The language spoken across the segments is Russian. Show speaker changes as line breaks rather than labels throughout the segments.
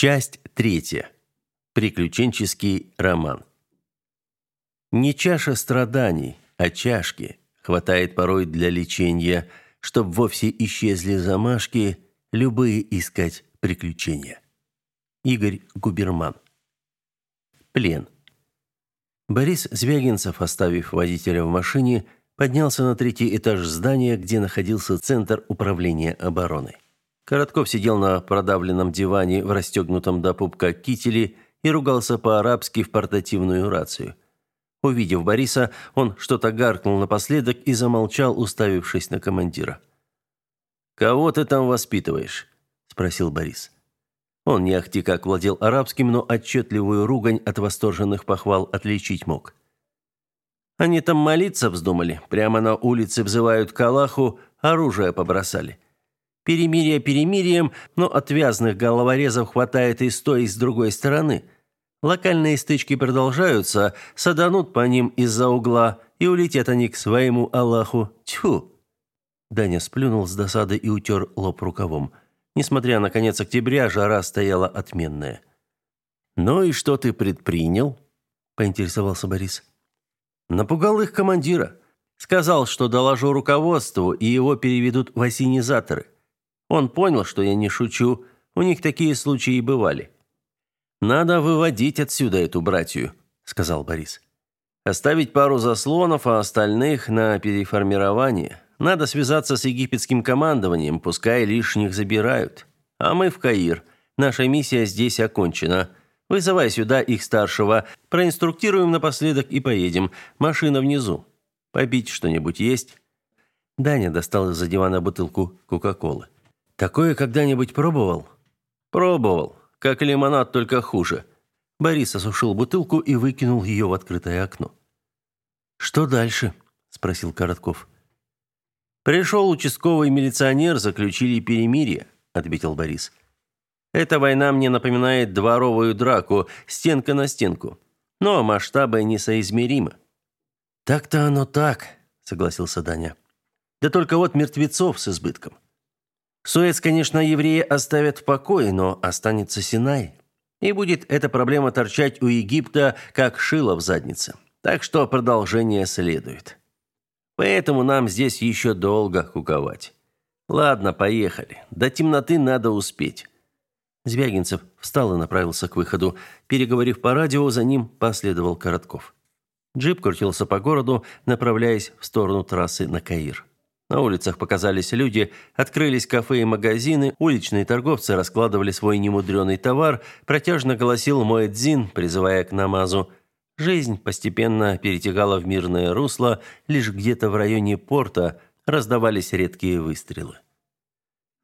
Часть третья. Приключенческий роман. Не чаша страданий, а чашки хватает порой для лечения, чтоб вовсе исчезли замашки, любые искать приключения. Игорь Губерман. Плен. Борис Звягинцев, оставив водителя в машине, поднялся на третий этаж здания, где находился Центр управления обороной. Коротков сидел на продавленном диване в расстегнутом до пупка кителе и ругался по-арабски в портативную рацию. Увидев Бориса, он что-то гаркнул напоследок и замолчал, уставившись на командира. «Кого ты там воспитываешь?» – спросил Борис. Он не ахти как владел арабским, но отчетливую ругань от восторженных похвал отличить мог. Они там молиться вздумали, прямо на улице взывают к Аллаху, оружие побросали. Перемирие перемирием, но отвязных головорезов хватает и с той, и с другой стороны. Локальные стычки продолжаются, саданут по ним из-за угла, и улетят они к своему Аллаху. Тьфу!» Даня сплюнул с досады и утер лоб рукавом. Несмотря на конец октября, жара стояла отменная. «Ну и что ты предпринял?» – поинтересовался Борис. «Напугал их командира. Сказал, что доложу руководству, и его переведут в осенизаторы. Он понял, что я не шучу. У них такие случаи бывали. Надо выводить отсюда эту братью, сказал Борис. Оставить пару заслонов, а остальных на переформирование. Надо связаться с египетским командованием, пускай лишних забирают. А мы в Каир. Наша миссия здесь окончена. Вызывай сюда их старшего, проинструктируем напоследок и поедем. Машина внизу. Попить что-нибудь есть?» Даня достал из-за дивана бутылку Кока-Колы. Такое когда-нибудь пробовал? Пробовал. Как лимонад, только хуже. Борис осушил бутылку и выкинул ее в открытое окно. Что дальше? спросил Коротков. Пришел участковый милиционер, заключили перемирие, ответил Борис. Эта война мне напоминает дворовую драку, стенка на стенку. Но масштабы несоизмеримы. Так-то оно так, согласился Даня. Да только вот мертвецов с избытком. Суэц, конечно, евреи оставят в покое, но останется Синай. И будет эта проблема торчать у Египта, как шило в заднице. Так что продолжение следует. Поэтому нам здесь еще долго куковать. Ладно, поехали. До темноты надо успеть. Звягинцев встал и направился к выходу. Переговорив по радио, за ним последовал Коротков. Джип крутился по городу, направляясь в сторону трассы на Каир. На улицах показались люди, открылись кафе и магазины, уличные торговцы раскладывали свой немудрёный товар, протяжно голосил муэдзин, призывая к намазу. Жизнь постепенно перетекала в мирное русло, лишь где-то в районе порта раздавались редкие выстрелы.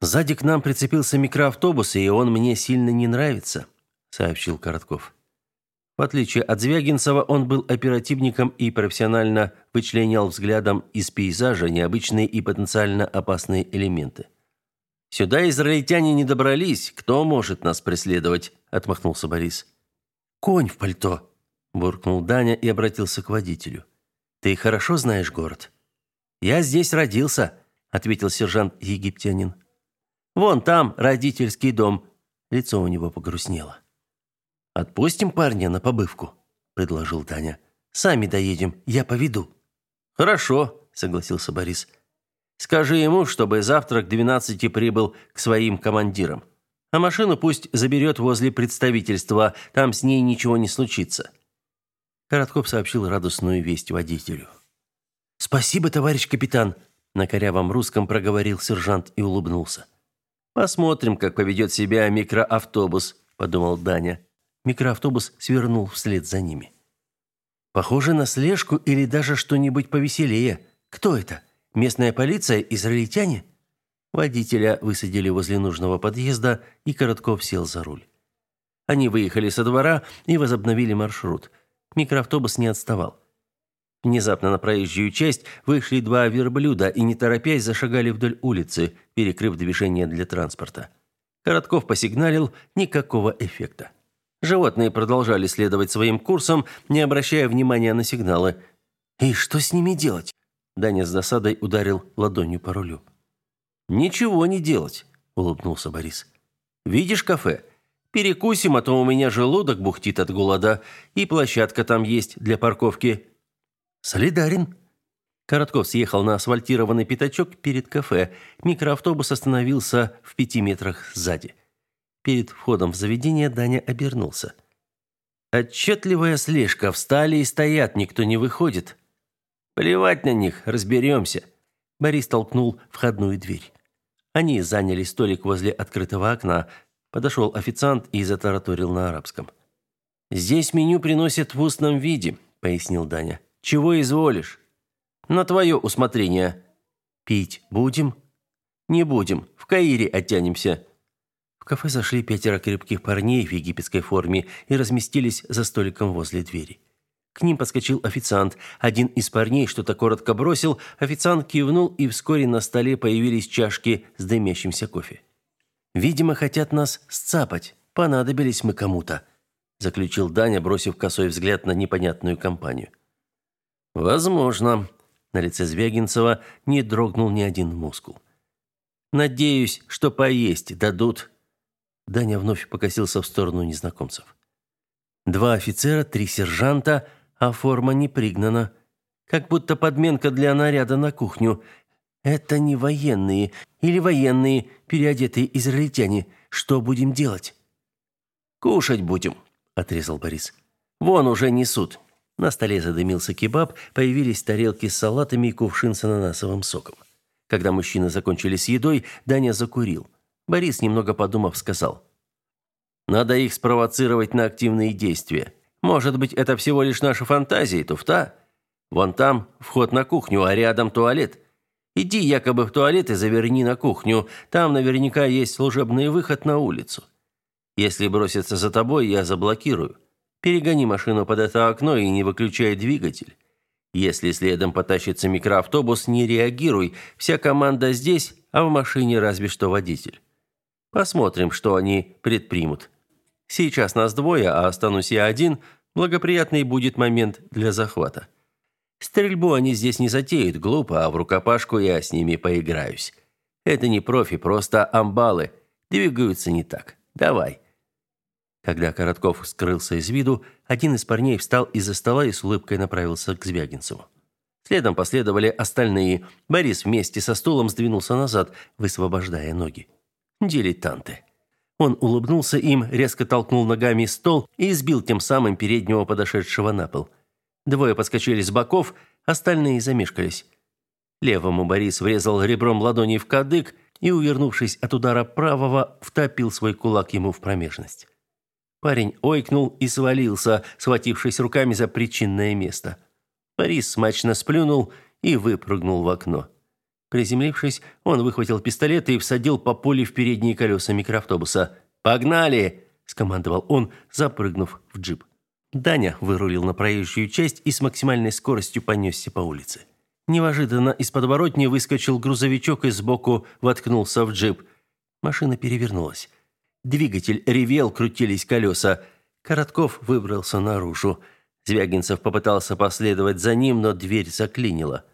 «Сзади к нам прицепился микроавтобус, и он мне сильно не нравится», — сообщил Коротков. В отличие от Звягинцева, он был оперативником и профессионально вычленял взглядом из пейзажа необычные и потенциально опасные элементы. «Сюда израильтяне не добрались. Кто может нас преследовать?» – отмахнулся Борис. «Конь в пальто», – буркнул Даня и обратился к водителю. «Ты хорошо знаешь город?» «Я здесь родился», – ответил сержант-египтянин. «Вон там родительский дом». Лицо у него погрустнело. Отпустим парня на побывку, предложил Таня. Сами доедем, я поведу. Хорошо, согласился Борис. Скажи ему, чтобы завтра к двенадцати прибыл к своим командирам. А машину пусть заберет возле представительства, там с ней ничего не случится. Коротков сообщил радостную весть водителю. Спасибо, товарищ капитан, на корявом русском проговорил сержант и улыбнулся. Посмотрим, как поведет себя микроавтобус, подумал Даня. Микроавтобус свернул вслед за ними. Похоже на слежку или даже что-нибудь повеселее. Кто это? Местная полиция, израильтяне? Водителя высадили возле нужного подъезда, и Коротков сел за руль. Они выехали со двора и возобновили маршрут. Микроавтобус не отставал. Внезапно на проезжую часть вышли два верблюда и, не торопясь, зашагали вдоль улицы, перекрыв движение для транспорта. Коротков посигналил, никакого эффекта. Животные продолжали следовать своим курсом, не обращая внимания на сигналы. «И что с ними делать?» Даня с досадой ударил ладонью по рулю. «Ничего не делать», — улыбнулся Борис. «Видишь кафе? Перекусим, а то у меня желудок бухтит от голода, и площадка там есть для парковки».
«Солидарен».
Коротков съехал на асфальтированный пятачок перед кафе. Микроавтобус остановился в пяти метрах сзади. Перед входом в заведение Даня обернулся. Отчетливая слежка. Встали и стоят, никто не выходит. Плевать на них, разберемся. Борис толкнул входную дверь. Они заняли столик возле открытого окна. Подошел официант и затараторил на арабском. «Здесь меню приносят в устном виде», — пояснил Даня. «Чего изволишь?» «На твое усмотрение». «Пить будем?» «Не будем. В Каире оттянемся». В кафе зашли пятеро крепких парней в египетской форме и разместились за столиком возле двери. К ним подскочил официант. Один из парней что-то коротко бросил, официант кивнул, и вскоре на столе появились чашки с дымящимся кофе. «Видимо, хотят нас сцапать. Понадобились мы кому-то», – заключил Даня, бросив косой взгляд на непонятную компанию. «Возможно». На лице Звягинцева не дрогнул ни один мускул. «Надеюсь, что поесть дадут Даня вновь покосился в сторону незнакомцев. Два офицера, три сержанта, а форма не пригнана. Как будто подменка для наряда на кухню. Это не военные или военные, переодетые израильтяне. Что будем делать? Кушать будем, отрезал Борис. Вон уже несут. На столе задымился кебаб, появились тарелки с салатами и кувшин с ананасовым соком. Когда мужчины закончили с едой, Даня закурил. Борис, немного подумав, сказал. «Надо их спровоцировать на активные действия. Может быть, это всего лишь наши фантазии, туфта? Вон там вход на кухню, а рядом туалет. Иди якобы в туалет и заверни на кухню. Там наверняка есть служебный выход на улицу. Если бросятся за тобой, я заблокирую. Перегони машину под это окно и не выключай двигатель. Если следом потащится микроавтобус, не реагируй. Вся команда здесь, а в машине разве что водитель. Посмотрим, что они предпримут. Сейчас нас двое, а останусь я один, благоприятный будет момент для захвата. Стрельбу они здесь не затеют, глупо, а в рукопашку я с ними поиграюсь. Это не профи, просто амбалы. Двигаются не так. Давай. Когда Коротков скрылся из виду, один из парней встал из-за стола и с улыбкой направился к Звягинцеву. Следом последовали остальные. Борис вместе со стулом сдвинулся назад, высвобождая ноги. Дилетанты. Он улыбнулся им, резко толкнул ногами стол и сбил тем самым переднего подошедшего на пол. Двое подскочили с боков, остальные замешкались. Левому Борис врезал ребром ладони в кадык и, увернувшись от удара правого, втопил свой кулак ему в промежность. Парень ойкнул и свалился, схватившись руками за причинное место. Борис смачно сплюнул и выпрыгнул в окно. Приземлившись, он выхватил пистолет и всадил по пуле в передние колеса микроавтобуса. «Погнали!» – скомандовал он, запрыгнув в джип. Даня вырулил на проезжую часть и с максимальной скоростью понесся по улице. Неожиданно из подворотни выскочил грузовичок и сбоку воткнулся в джип. Машина перевернулась. Двигатель ревел, крутились колеса. Коротков выбрался наружу. Звягинцев попытался последовать за ним, но дверь заклинила.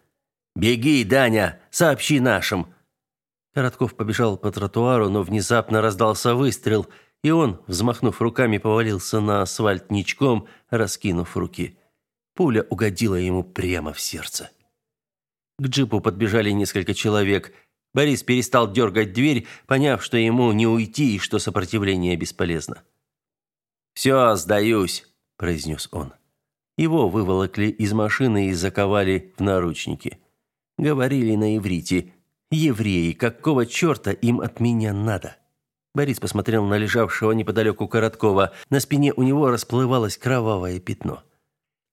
«Беги, Даня, сообщи нашим!» Коротков побежал по тротуару, но внезапно раздался выстрел, и он, взмахнув руками, повалился на асфальт ничком, раскинув руки. Пуля угодила ему прямо в сердце. К джипу подбежали несколько человек. Борис перестал дергать дверь, поняв, что ему не уйти и что сопротивление бесполезно. «Все, сдаюсь», – произнес он. Его выволокли из машины и заковали в наручники говорили на иврите. Евреи, какого черта им от меня надо? Борис посмотрел на лежавшего неподалеку Короткова. На спине у него расплывалось кровавое пятно.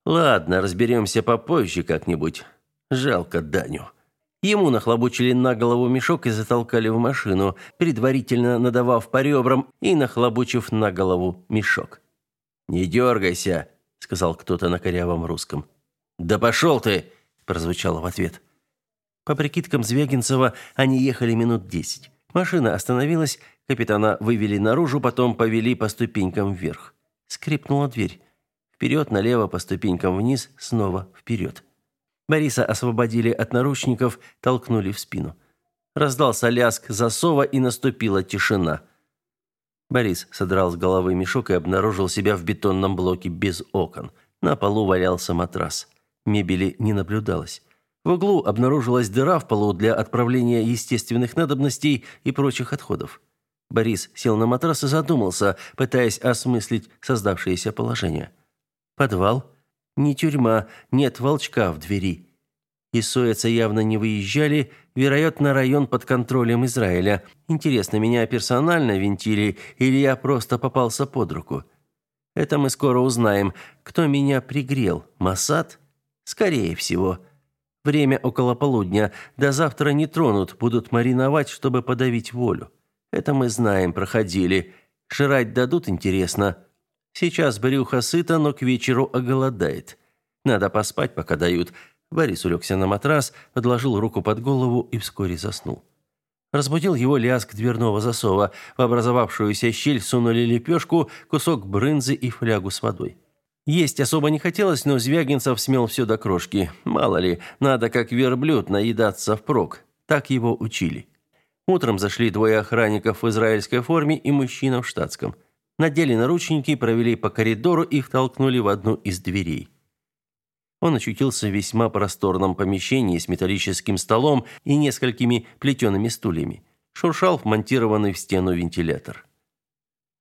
Ладно, разберемся попозже как-нибудь. Жалко Даню. Ему нахлобучили на голову мешок и затолкали в машину, предварительно надавав по ребрам и нахлобучив на голову мешок. «Не дергайся», — сказал кто-то на корявом русском. «Да пошел ты!» – прозвучало в ответ. По прикидкам Звягинцева, они ехали минут десять. Машина остановилась, капитана вывели наружу, потом повели по ступенькам вверх. Скрипнула дверь. Вперед, налево, по ступенькам вниз, снова вперед. Бориса освободили от наручников, толкнули в спину. Раздался лязг засова, и наступила тишина. Борис содрал с головы мешок и обнаружил себя в бетонном блоке без окон. На полу валялся матрас. Мебели не наблюдалось. В углу обнаружилась дыра в полу для отправления естественных надобностей и прочих отходов. Борис сел на матрас и задумался, пытаясь осмыслить создавшееся положение. Подвал? Не тюрьма, нет волчка в двери. Из Суэца явно не выезжали, вероятно, район под контролем Израиля. Интересно, меня персонально винтили или я просто попался под руку? Это мы скоро узнаем. Кто меня пригрел? Масад? Скорее всего. Время около полудня. До завтра не тронут, будут мариновать, чтобы подавить волю. Это мы знаем, проходили. Жрать дадут, интересно. Сейчас брюхо сыто, но к вечеру оголодает. Надо поспать, пока дают. Борис улегся на матрас, подложил руку под голову и вскоре заснул. Разбудил его лязг дверного засова. В образовавшуюся щель сунули лепешку, кусок брынзы и флягу с водой. Есть особо не хотелось, но Звягинцев смел все до крошки. Мало ли, надо как верблюд наедаться впрок. Так его учили. Утром зашли двое охранников в израильской форме и мужчина в штатском. Надели наручники, провели по коридору и втолкнули в одну из дверей. Он очутился в весьма просторном помещении с металлическим столом и несколькими плетеными стульями. Шуршал вмонтированный в стену вентилятор.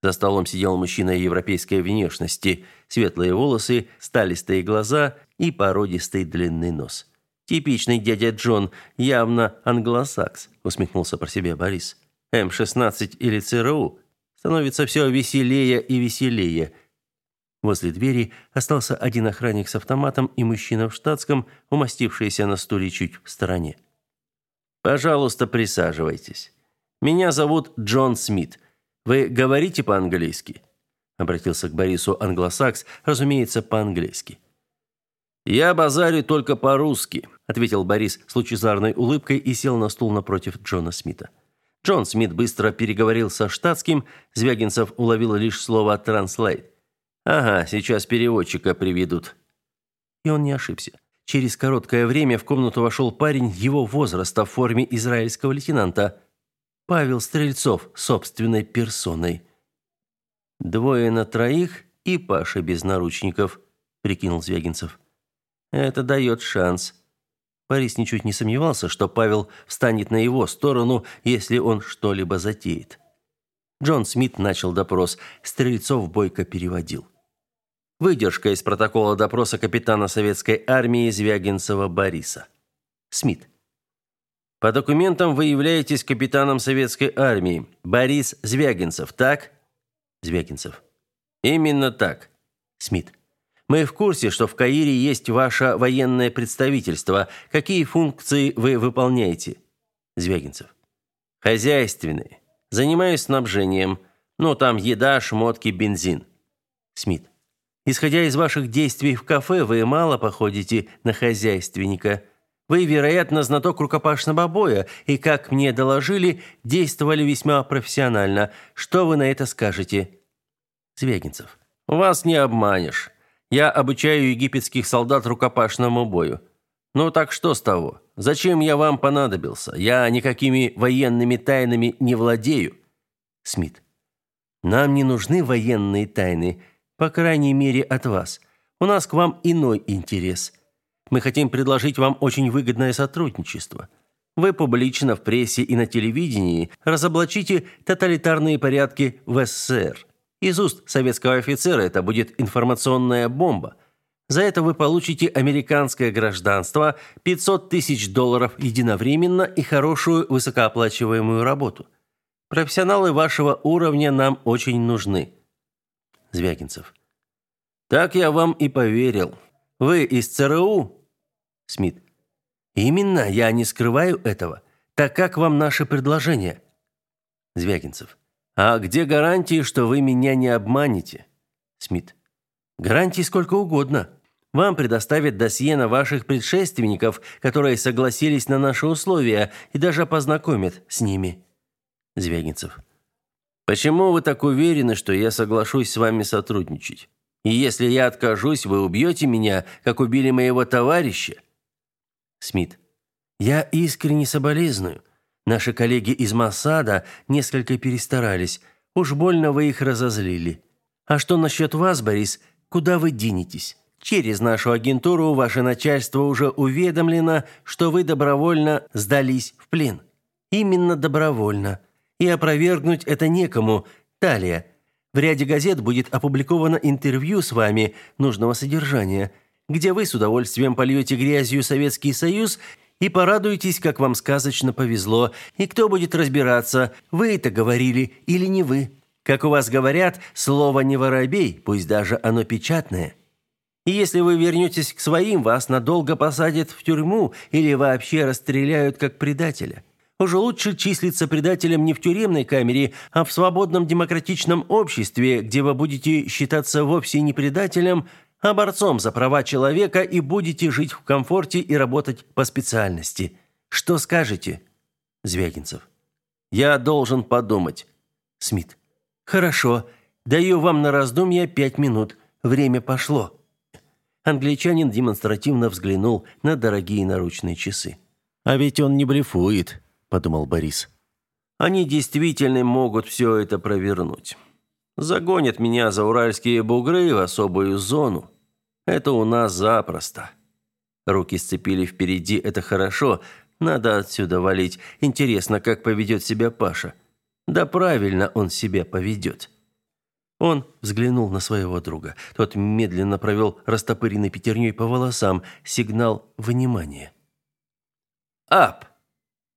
За столом сидел мужчина европейской внешности, светлые волосы, сталистые глаза и породистый длинный нос. Типичный дядя Джон, явно англосакс, усмехнулся про себя Борис. М16 или ЦРУ становится все веселее и веселее – Возле двери остался один охранник с автоматом и мужчина в штатском, умостившийся на стуле чуть в стороне. Пожалуйста, присаживайтесь. Меня зовут Джон Смит. Вы говорите по-английски? обратился к Борису англосакс, разумеется, по-английски. Я базарю только по-русски, ответил Борис с лучезарной улыбкой и сел на стул напротив Джона Смита. Джон Смит быстро переговорил со штатским, Звягинцев уловил лишь слово translate. Ага, сейчас переводчика приведут. И он не ошибся. Через короткое время в комнату вошел парень его возраста в форме израильского лейтенанта. Павел Стрельцов собственной персоной. Двое на троих и Паша без наручников, прикинул Звягинцев. Это дает шанс. Борис ничуть не сомневался, что Павел встанет на его сторону, если он что-либо затеет. Джон Смит начал допрос, Стрельцов бойко переводил. Выдержка из протокола допроса капитана советской армии Звягинцева Бориса. Смит. По документам вы являетесь капитаном советской армии Борис Звягинцев, так? Звягинцев. Именно так. Смит. Мы в курсе, что в Каире есть ваше военное представительство. Какие функции вы выполняете? Звягинцев. Хозяйственные. Занимаюсь снабжением. Ну, там еда, шмотки, бензин. Смит. Исходя из ваших действий в кафе, вы мало походите на хозяйственника. Вы, вероятно, знаток рукопашного боя, и, как мне доложили, действовали весьма профессионально. Что вы на это скажете? Звягинцев. Вас не обманешь. Я обучаю египетских солдат рукопашному бою. Ну так что с того? Зачем я вам понадобился? Я никакими военными тайнами не владею. Смит. Нам не нужны военные тайны. По крайней мере, от вас. У нас к вам иной интерес. Мы хотим предложить вам очень выгодное сотрудничество. Вы публично в прессе и на телевидении разоблачите тоталитарные порядки в СССР. Из уст советского офицера это будет информационная бомба. За это вы получите американское гражданство, 500 тысяч долларов единовременно и хорошую высокооплачиваемую работу. Профессионалы вашего уровня нам очень нужны. Звягинцев. Так я вам и поверил. Вы из ЦРУ? Смит. Именно, я не скрываю этого. Так как вам наше предложение? Звягинцев. А где гарантии, что вы меня не обманете? Смит. Гарантий сколько угодно. Вам предоставят досье на ваших предшественников, которые согласились на наши условия, и даже познакомят с ними. Звягинцев. Почему вы так уверены, что я соглашусь с вами сотрудничать? И если я откажусь, вы убьете меня, как убили моего товарища? Смит. Я искренне соболезную. Наши коллеги из Масада несколько перестарались. Уж больно вы их разозлили. А что насчет вас, Борис? Куда вы денетесь? Через нашу агентуру ваше начальство уже уведомлено, что вы добровольно сдались в плен. Именно добровольно. И опровергнуть это некому. Далее. В ряде газет будет опубликовано интервью с вами нужного содержания, где вы с удовольствием польете грязью Советский Союз и порадуетесь, как вам сказочно повезло, и кто будет разбираться, вы это говорили или не вы. Как у вас говорят, слово не воробей, пусть даже оно печатное. И если вы вернетесь к своим, вас надолго посадят в тюрьму или вообще расстреляют как предателя. Уже лучше числиться предателем не в тюремной камере, а в свободном демократичном обществе, где вы будете считаться вовсе не предателем, а борцом за права человека и будете жить в комфорте и работать по специальности. Что скажете? Звягинцев. Я должен подумать. Смит. Хорошо. Даю вам на раздумье пять минут. Время пошло. Англичанин демонстративно взглянул на дорогие наручные часы. А ведь он не блефует подумал Борис. Они действительно могут все это провернуть. Загонят меня за уральские бугры в особую зону. Это у нас запросто. Руки сцепили впереди, это хорошо. Надо отсюда валить. Интересно, как поведет себя Паша. Да правильно он себя поведет. Он взглянул на своего друга. Тот медленно провел растопыренной пятерней по волосам, сигнал внимания. «Ап!»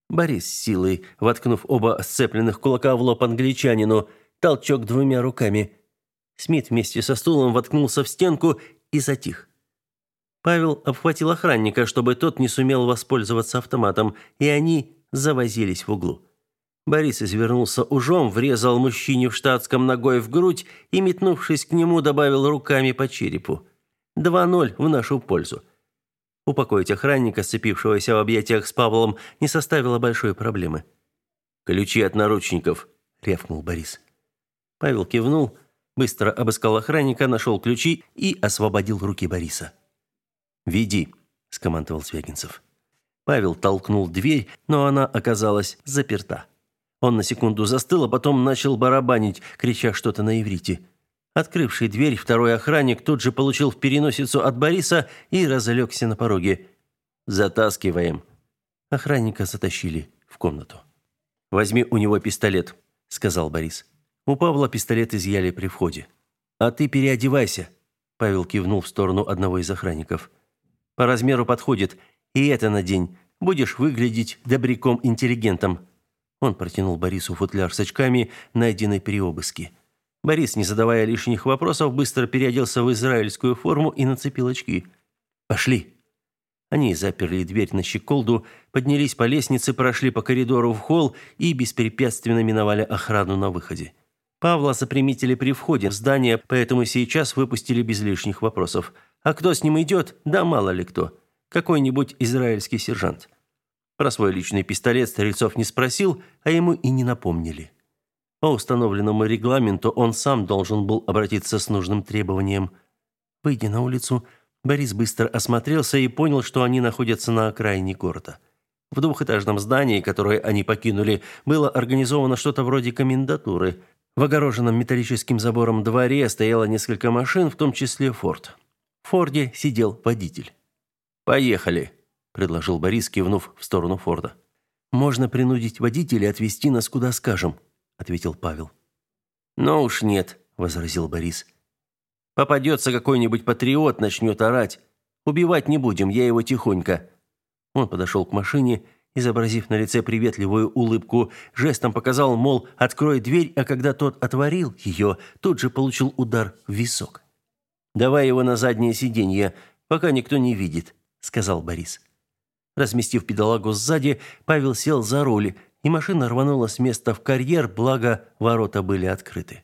Борис с силой, воткнув оба сцепленных кулака в лоб англичанину, толчок двумя руками. Смит вместе со стулом воткнулся в стенку и затих. Павел обхватил охранника, чтобы тот не сумел воспользоваться автоматом, и они завозились в углу. Борис извернулся ужом, врезал мужчине в штатском ногой в грудь и, метнувшись к нему, добавил руками по черепу. 2-0 в нашу пользу. Упокоить охранника, сцепившегося в объятиях с Павлом, не составило большой проблемы. «Ключи от наручников», — рявкнул Борис. Павел кивнул, быстро обыскал охранника, нашел ключи и освободил руки Бориса. «Веди», — скомандовал Звягинцев. Павел толкнул дверь, но она оказалась заперта. Он на секунду застыл, а потом начал барабанить, крича что-то на иврите. Открывший дверь второй охранник тут же получил в переносицу от Бориса и разлегся на пороге. «Затаскиваем». Охранника затащили в комнату. «Возьми у него пистолет», — сказал Борис. У Павла пистолет изъяли при входе. «А ты переодевайся», — Павел кивнул в сторону одного из охранников. «По размеру подходит, и это надень. Будешь выглядеть добряком-интеллигентом». Он протянул Борису футляр с очками, найденный при обыске. Борис, не задавая лишних вопросов, быстро переоделся в израильскую форму и нацепил очки. «Пошли!» Они заперли дверь на щеколду, поднялись по лестнице, прошли по коридору в холл и беспрепятственно миновали охрану на выходе. Павла заприметили при входе в здание, поэтому сейчас выпустили без лишних вопросов. А кто с ним идет? Да мало ли кто. Какой-нибудь израильский сержант. Про свой личный пистолет Стрельцов не спросил, а ему и не напомнили. По установленному регламенту он сам должен был обратиться с нужным требованием. Выйдя на улицу, Борис быстро осмотрелся и понял, что они находятся на окраине города. В двухэтажном здании, которое они покинули, было организовано что-то вроде комендатуры. В огороженном металлическим забором дворе стояло несколько машин, в том числе Форд. В Форде сидел водитель. «Поехали», – предложил Борис, кивнув в сторону Форда. «Можно принудить водителя отвезти нас куда скажем», ответил Павел. «Но уж нет», – возразил Борис. «Попадется какой-нибудь патриот, начнет орать. Убивать не будем, я его тихонько». Он подошел к машине, изобразив на лице приветливую улыбку, жестом показал, мол, открой дверь, а когда тот отворил ее, тут же получил удар в висок. «Давай его на заднее сиденье, пока никто не видит», – сказал Борис. Разместив педалагу сзади, Павел сел за руль и машина рванула с места в карьер, благо ворота были открыты.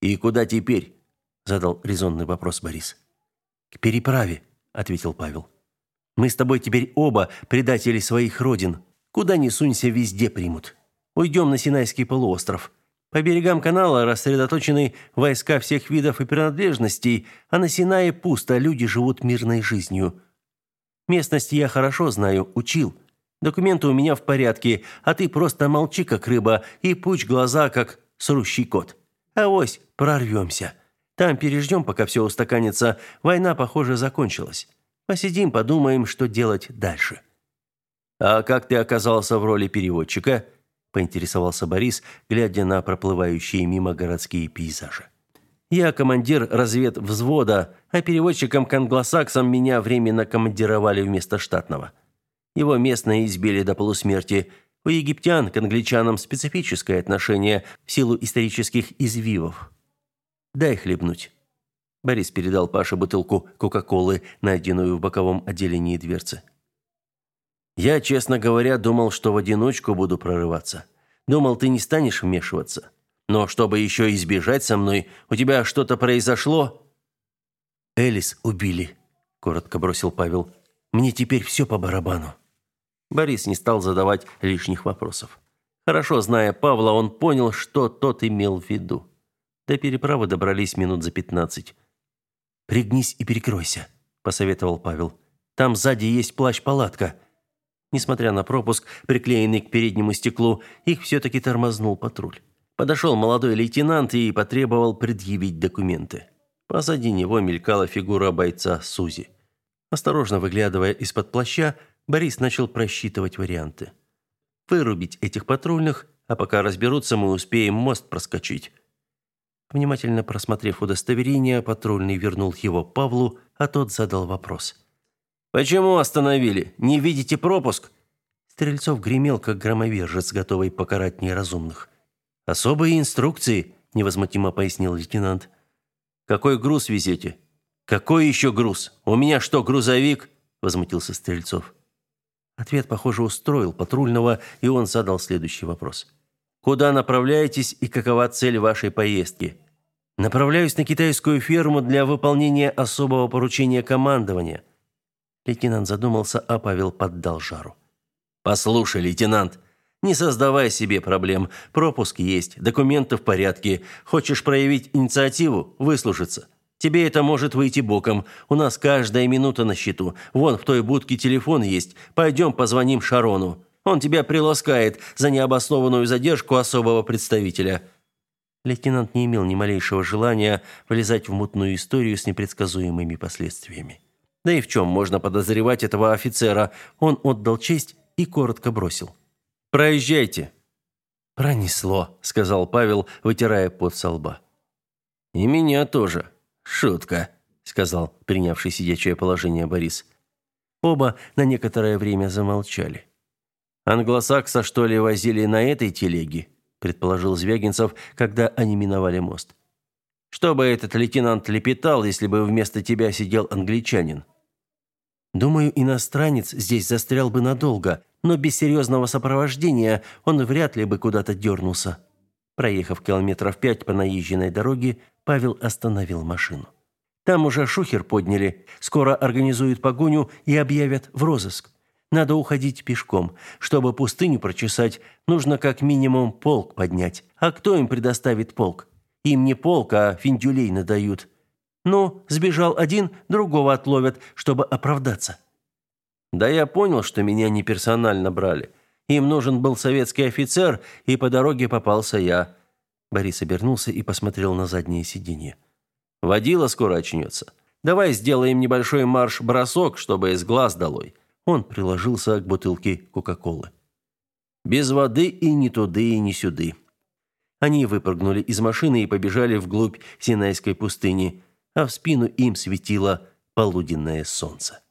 «И куда теперь?» – задал резонный вопрос Борис. «К переправе», – ответил Павел. «Мы с тобой теперь оба предатели своих родин. Куда ни сунься, везде примут. Уйдем на Синайский полуостров. По берегам канала рассредоточены войска всех видов и принадлежностей, а на Синае пусто, люди живут мирной жизнью. Местность я хорошо знаю, учил». Документы у меня в порядке, а ты просто молчи, как рыба, и пучь глаза, как срущий кот. Авось прорвемся. Там переждем, пока все устаканится. Война, похоже, закончилась. Посидим, подумаем, что делать дальше. А как ты оказался в роли переводчика? поинтересовался Борис, глядя на проплывающие мимо городские пейзажи. Я командир разведвзвода, а переводчиком к англосаксам меня временно командировали вместо штатного. Его местные избили до полусмерти. У египтян к англичанам специфическое отношение в силу исторических извивов. Дай хлебнуть. Борис передал Паше бутылку Кока-Колы, найденную в боковом отделении дверцы. Я, честно говоря, думал, что в одиночку буду прорываться. Думал, ты не станешь вмешиваться. Но чтобы еще избежать со мной, у тебя что-то произошло?
Элис убили, коротко бросил Павел. Мне теперь все по барабану.
Борис не стал задавать лишних вопросов. Хорошо зная Павла, он понял, что тот имел в виду. До переправы добрались минут за пятнадцать.
«Пригнись и перекройся», – посоветовал Павел. «Там сзади есть плащ-палатка». Несмотря на пропуск, приклеенный к переднему стеклу, их все-таки тормознул патруль. Подошел молодой лейтенант и потребовал предъявить документы. Позади него мелькала фигура бойца Сузи. Осторожно выглядывая из-под плаща, Борис начал просчитывать варианты. Вырубить этих патрульных, а пока разберутся, мы успеем мост проскочить. Внимательно просмотрев удостоверение, патрульный вернул его Павлу, а тот задал вопрос.
«Почему остановили? Не видите пропуск?»
Стрельцов гремел, как громовержец, готовый покарать неразумных. «Особые инструкции», – невозмутимо пояснил лейтенант.
«Какой груз везете?» «Какой еще груз? У меня что, грузовик?» – возмутился Стрельцов.
Ответ, похоже, устроил патрульного, и он задал следующий вопрос.
Куда направляетесь и какова цель вашей поездки?
Направляюсь на китайскую ферму для выполнения особого поручения командования. Лейтенант задумался, а Павел поддал жару.
Послушай, лейтенант, не создавай себе проблем. Пропуск есть, документы в порядке. Хочешь проявить инициативу, выслужиться. Тебе это может выйти боком. У нас каждая минута на счету. Вон в той будке телефон есть. Пойдем позвоним Шарону. Он тебя приласкает за необоснованную задержку особого представителя».
Лейтенант не имел ни малейшего желания влезать в мутную историю с непредсказуемыми последствиями. Да и в чем можно подозревать этого офицера? Он отдал честь и коротко бросил.
«Проезжайте».
«Пронесло», — сказал Павел, вытирая пот со лба.
«И меня тоже. Шутка», — сказал принявший сидячее положение Борис.
Оба на некоторое время замолчали.
Англосакса, что ли, возили на этой телеге, предположил Звягинцев, когда они миновали мост. Что бы этот лейтенант лепетал, если бы вместо тебя сидел англичанин?
Думаю, иностранец здесь застрял бы надолго, но без серьезного сопровождения он вряд ли бы куда-то дернулся. Проехав километров пять по наезженной дороге, Павел остановил машину. Там уже шухер подняли, скоро организуют погоню и объявят в розыск. Надо уходить пешком. Чтобы пустыню прочесать, нужно как минимум полк поднять. А кто им предоставит полк? Им не полк, а финдюлей надают. Ну, сбежал один, другого отловят, чтобы оправдаться.
Да я понял, что меня не персонально брали. Им нужен был советский офицер, и по дороге попался я.
Борис обернулся и посмотрел на заднее сиденье.
Водила скоро очнется. Давай сделаем небольшой марш-бросок, чтобы из глаз долой.
Он приложился к бутылке Кока-Колы.
Без воды и ни туды, и ни сюды.
Они выпрыгнули из машины и побежали вглубь Синайской пустыни, а в спину им светило полуденное солнце.